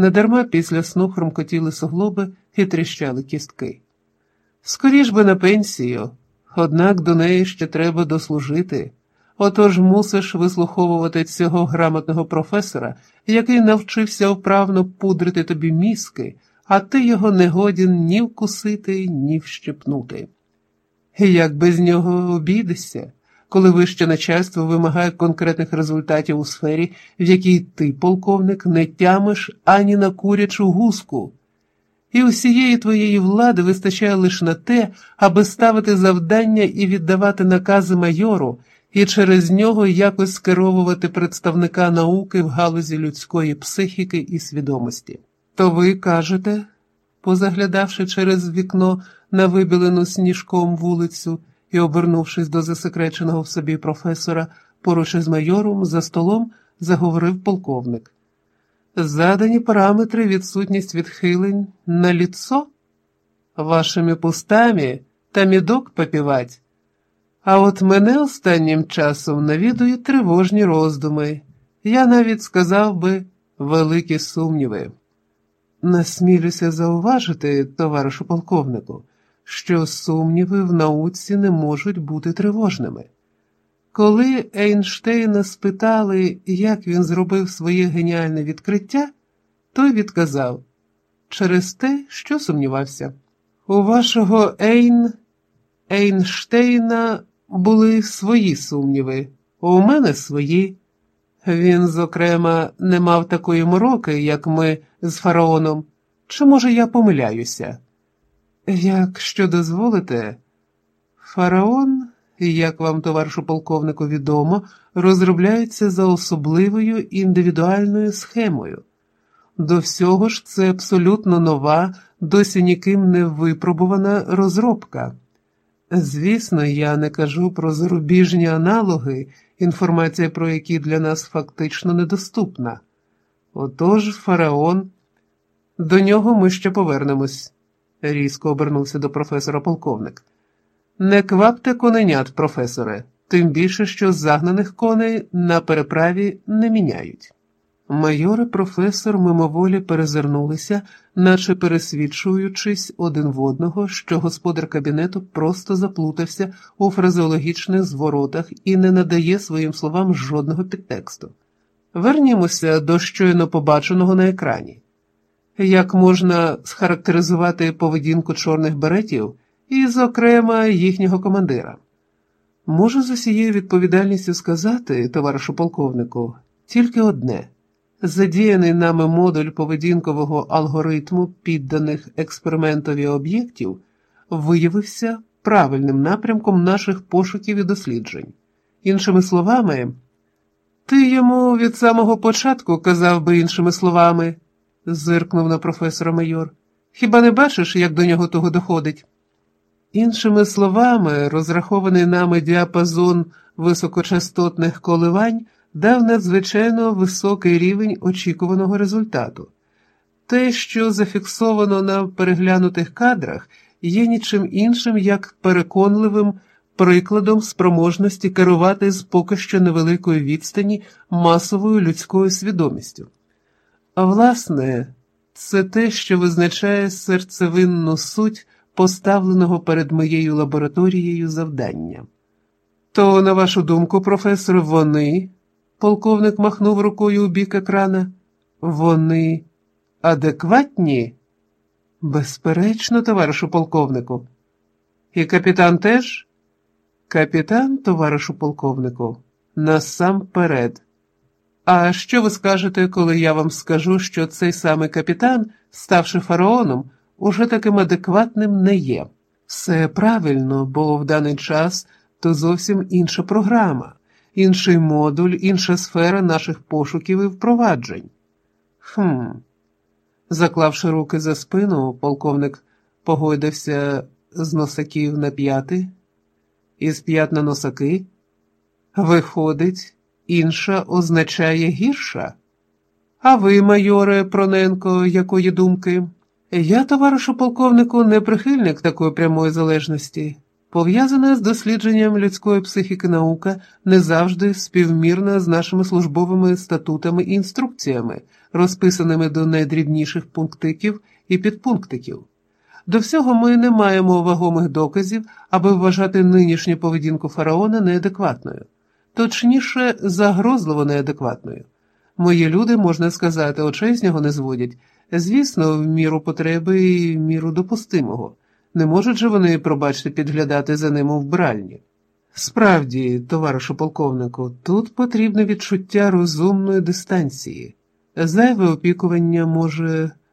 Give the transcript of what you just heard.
Недарма після сну хромкотіли суглоби і тріщали кістки. Скоріш би на пенсію, однак до неї ще треба дослужити. Отож мусиш вислуховувати цього грамотного професора, який навчився вправно пудрити тобі мізки, а ти його не годін ні вкусити, ні вщепнути. Як без нього обійдешся, коли вище начальство вимагає конкретних результатів у сфері, в якій ти, полковник, не тямиш ані на курячу гуску, і усієї твоєї влади вистачає лише на те, аби ставити завдання і віддавати накази майору, і через нього якось скеровувати представника науки в галузі людської психіки і свідомості. То ви кажете, позаглядавши через вікно на вибілену сніжком вулицю і обернувшись до засекреченого в собі професора, поруч із майором за столом заговорив полковник. Задані параметри відсутність відхилень на ліцо? Вашими пустами та мідок попівать. А от мене останнім часом навідують тривожні роздуми. Я навіть сказав би великі сумніви. Насмілюся зауважити, товаришу полковнику, що сумніви в науці не можуть бути тривожними. Коли Ейнштейна спитали, як він зробив своє геніальне відкриття, той відказав через те, що сумнівався. У вашого Ейн Ейнштейна були свої сумніви, у мене свої. Він, зокрема, не мав такої мороки, як ми з фараоном. Чи, може, я помиляюся? Якщо дозволите, фараон, як вам, товаришу полковнику, відомо, розробляється за особливою індивідуальною схемою. До всього ж це абсолютно нова, досі ніким не випробувана розробка. Звісно, я не кажу про зарубіжні аналоги, інформація про які для нас фактично недоступна. Отож, фараон, до нього ми ще повернемось, різко обернувся до професора полковник. Не квапте коненят, професоре, тим більше, що загнаних коней на переправі не міняють. Майор і професор мимоволі перезирнулися, наче пересвідчуючись один в одного, що господар кабінету просто заплутався у фразеологічних зворотах і не надає своїм словам жодного підтексту. Вернімося до щойно побаченого на екрані. Як можна схарактеризувати поведінку чорних беретів і, зокрема, їхнього командира? Можу з усією відповідальністю сказати, товаришу полковнику, тільки одне. Задіяний нами модуль поведінкового алгоритму підданих експериментові об'єктів виявився правильним напрямком наших пошуків і досліджень. Іншими словами, ти йому від самого початку казав би іншими словами, зиркнув на професора майор. Хіба не бачиш, як до нього того доходить? Іншими словами, розрахований нами діапазон високочастотних коливань дав надзвичайно високий рівень очікуваного результату. Те, що зафіксовано на переглянутих кадрах, є нічим іншим, як переконливим прикладом спроможності керувати з поки що невеликої відстані масовою людською свідомістю. Власне, це те, що визначає серцевинну суть поставленого перед моєю лабораторією завдання. То, на вашу думку, професор, вони. Полковник махнув рукою у бік екрана. Вони адекватні? Безперечно, товаришу полковнику. І капітан теж? Капітан, товаришу полковнику, насамперед. А що ви скажете, коли я вам скажу, що цей самий капітан, ставши фараоном, уже таким адекватним не є? Все правильно, бо в даний час то зовсім інша програма інший модуль, інша сфера наших пошуків і впроваджень. Хм. Заклавши руки за спину, полковник погойдався з носаків на п'яти, із п'ят на носаки. Виходить, інша означає гірша. А ви, майоре Проненко, якої думки? Я, товаришу полковнику, не прихильник такої прямої залежності. Пов'язана з дослідженням людської психіки наука не завжди співмірна з нашими службовими статутами і інструкціями, розписаними до найдрібніших пунктиків і підпунктиків. До всього ми не маємо вагомих доказів, аби вважати нинішню поведінку фараона неадекватною, точніше, загрозливо неадекватною. Мої люди, можна сказати, очей з нього не зводять, звісно, в міру потреби і в міру допустимого. Не можуть же вони, пробачте, підглядати за ним у вбральні. Справді, товаришу полковнику, тут потрібне відчуття розумної дистанції. Зайве опікування може